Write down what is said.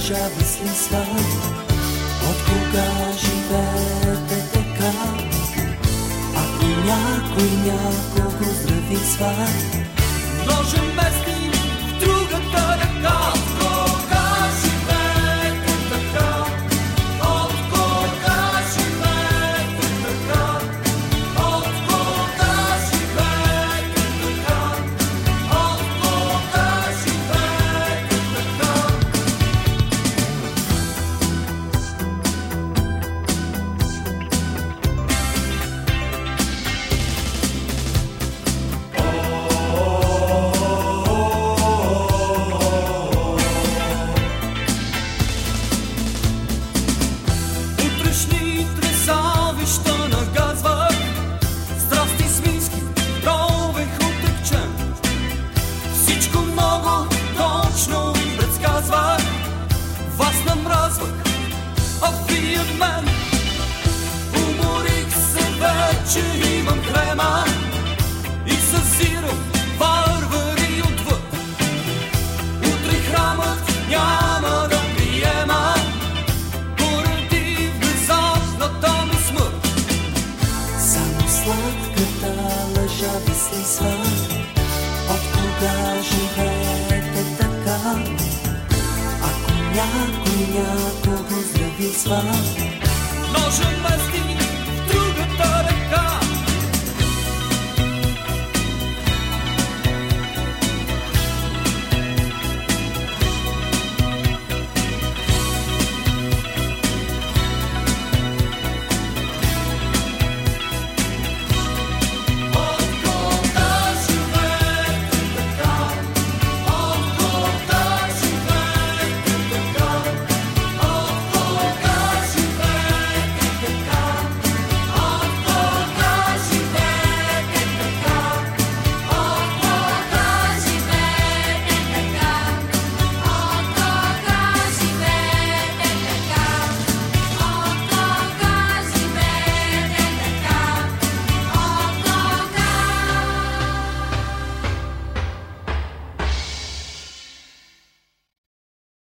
зависли свят. От кога живеете така? Ако някой някого здрави сват, Ножем мести Утрешни тресавища ровех отекчен Всичко много точно ви предсказвах Вас намразвах, а вие мен. Уморих се вече, имам крема сладката лъжа висли свят. От кога живеете така? Ако някой някого здрави сват, Ножа мести